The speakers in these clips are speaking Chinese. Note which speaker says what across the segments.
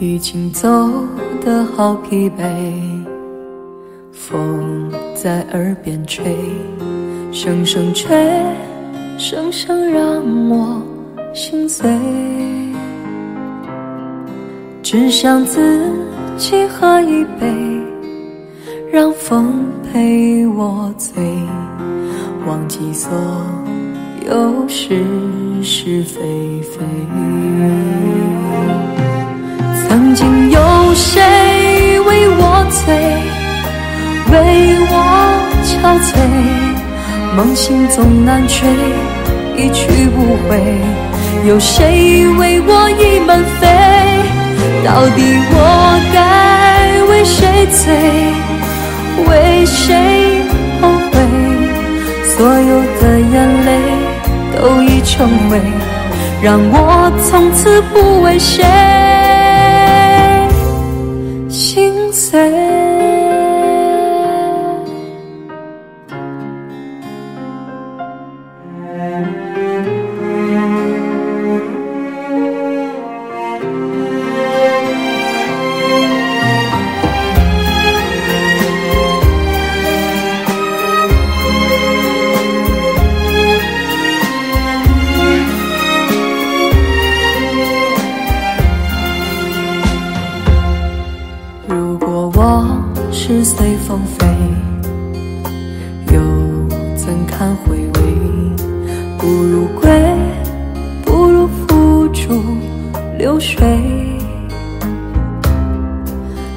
Speaker 1: 已经走得好疲惫，风在耳边吹，声声吹，声声让我心碎。只想自己喝一杯，让风陪我醉，忘记所有是是非非。憔悴？梦醒总难追，一去不回。有谁为我倚门飞？到底我该为谁醉，为谁后悔？所有的眼泪都已成灰，让我从此不为谁心碎。是随风飞，又怎堪回味？不如归，不如付诸流水。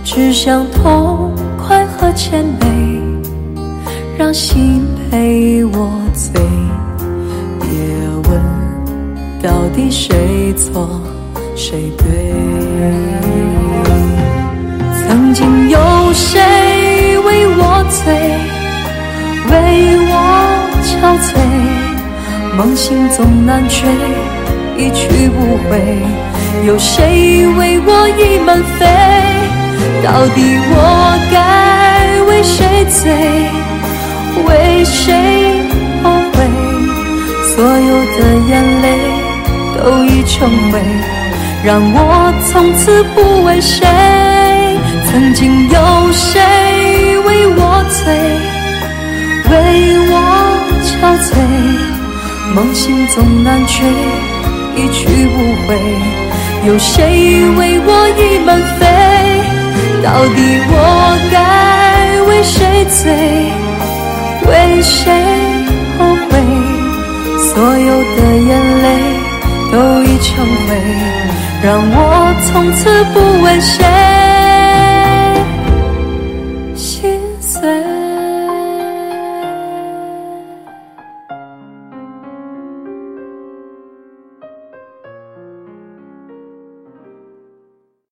Speaker 1: 只想痛快和谦卑，让心陪我醉。别问到底谁错谁对。曾经有谁悴？梦醒总难追，一去不回。有谁为我倚门飞？到底我该为谁醉，为谁后悔？所有的眼泪都已成灰，让我从此不为谁。曾经有谁梦醒总难追，一去不回。有谁为我倚门飞？到底我该为谁醉，为谁后悔？所有的眼泪都已成灰，让我从此不为谁。